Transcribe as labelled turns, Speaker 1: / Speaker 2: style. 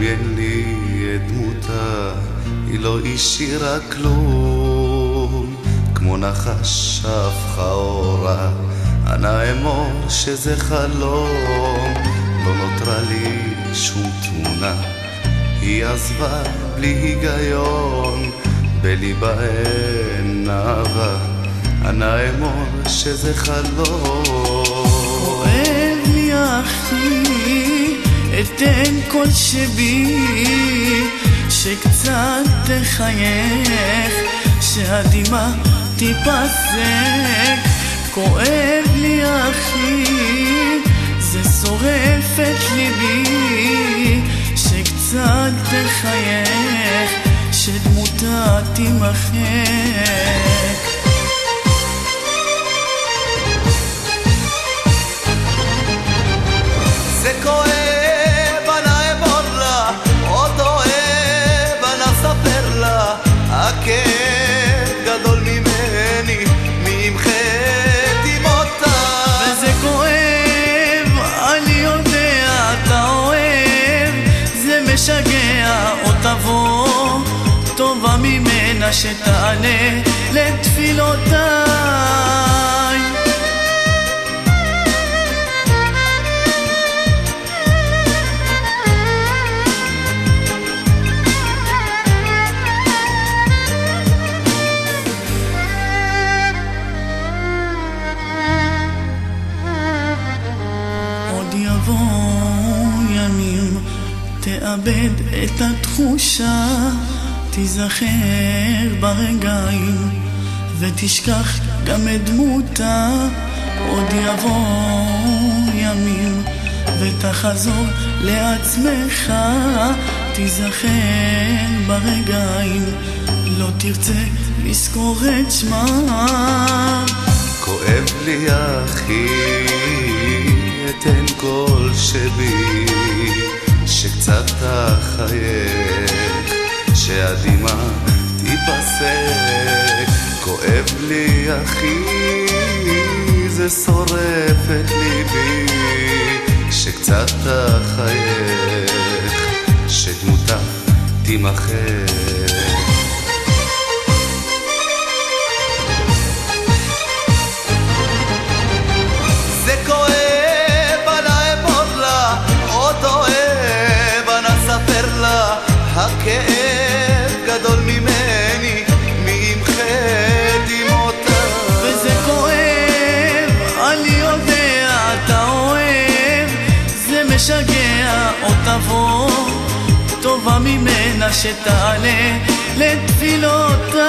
Speaker 1: מדמיין לי את דמותה, היא לא השאירה כלום, כמו נחש שהפכה אורה, אנא אמור שזה חלום, לא נותרה לי שום תמונה, היא עזבה בלי היגיון, בליבה אין אהבה, אנא אמור שזה חלום.
Speaker 2: כואב לי אחי, אתן כל שבי, שקצת תחייך, שהדמעה תיפסק. כואב לי אחי, זה שורף את ליבי, שקצת תחייך, שדמותה תימחק. ממנה שתענה לתפילותיי. עוד יבואו ימים, תאבד את התחושה, תיזכר ברגעים, ותשכח גם את דמותה. עוד יבואו ימים, ותחזור לעצמך, תיזכר ברגעים, לא תרצה לזכור את שמה.
Speaker 1: כואב לי אחי, אתן כל שבי, שקצת תחייך, שהדמעה תיפסק. כואב לי אחי, זה שורף את ליבי, שקצת תחייך, שדמותה תימחק. זה
Speaker 2: טובה ממנה שתעלה לתפילותיי.